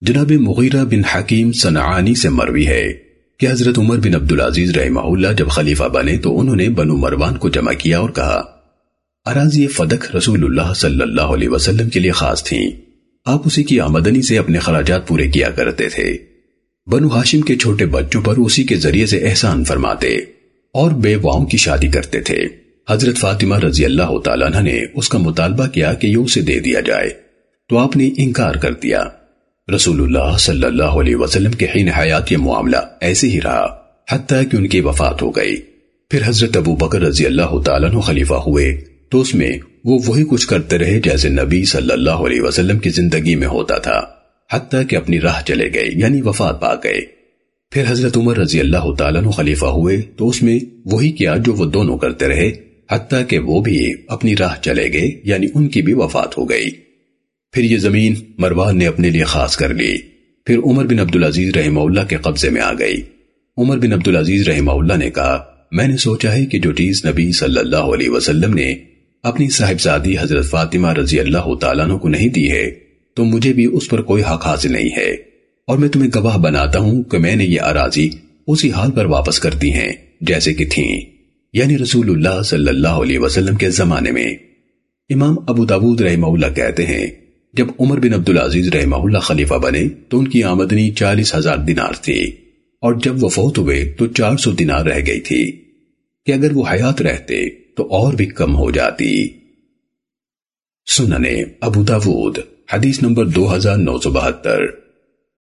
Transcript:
جناب مغیرہ بن حکیم سنعانی سے مروی ہے کہ حضرت عمر بن عبدالعزیز رحمہ اللہ جب خلیفہ بنے تو انہوں نے بنو مروان کو جمع کیا اور کہا، اراضی فدق رسول اللہ صلی اللہ علیہ وسلم کے لیے خاص تھیں۔ آپ اسی کی آمدنی سے اپنے خراجات پورے کیا کرتے تھے۔ بنو ہاشم کے چھوٹے بچوں پر اسی کے ذریعے سے احسان فرماتے اور بیواؤں کی شادی کرتے تھے۔ حضرت فاطمہ رضی اللہ تعالیٰ نے اس کا مطالبہ کیا کہ یہ اسے دے دیا جائے۔ تو آپ نے انکار کر دیا۔ رسول اللہ صلی اللہ علیہ وسلم کے حین حیات یہ معاملہ ایسے ہی رہا، حتیٰ کہ ان کی وفات ہو گئی۔ پھر حضرت ابو بکر رضی اللہ تعالیٰ خلیفہ ہوئے، تو اس میں وہ وہی کچھ کرتے رہے جیسے نبی صلی اللہ علیہ وسلم کی زندگی میں ہوتا تھا، حتیٰ کہ اپنی راہ چلے گئے یعنی وفات پا گئے۔ پھر حضرت عمر رضی اللہ تعالیٰ خلیفہ ہوئے، تو اس میں وہی کیا جو وہ دونوں کرتے رہے، حتیٰ کہ وہ بھی اپنی راہ چلے گئے یعنی ان کی بھی وفات ہو گئی۔ پھر یہ زمین مروان نے اپنے لیے خاص کر لی۔ پھر عمر بن عبدالعزیز رحمہ اللہ کے قبضے میں آ گئی۔ عمر بن عبدالعزیز رحمہ اللہ نے کہا، میں نے سوچا ہے کہ جو چیز نبی صلی اللہ علیہ وسلم نے اپنی صاحبزادی حضرت فاطمہ رضی اللہ تعالیٰ کو نہیں دی ہے، تو مجھے بھی اس پر کوئی حق حاصل نہیں ہے۔ اور میں تمہیں گواہ بناتا ہوں کہ میں نے یہ اراضی اسی حال پر واپس کر دی ہیں، جیسے کہ تھیں۔ یعنی رسول اللہ صلی اللہ علیہ وسلم کے زمانے میں۔ امام ابو داود رحمہ اللہ کہتے ہیں جب عمر بن عبدالعزیز رحمہ اللہ خلیفہ بنے تو ان کی آمدنی چالیس ہزار دینار تھی، اور جب وہ فوت ہوئے تو چار سو دینار رہ گئی تھی۔ کہ اگر وہ حیات رہتے تو اور بھی کم ہو جاتی۔ سننے ابو داود، حدیث نمبر دو ہزار نو سو بہتر۔